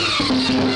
Thank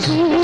छू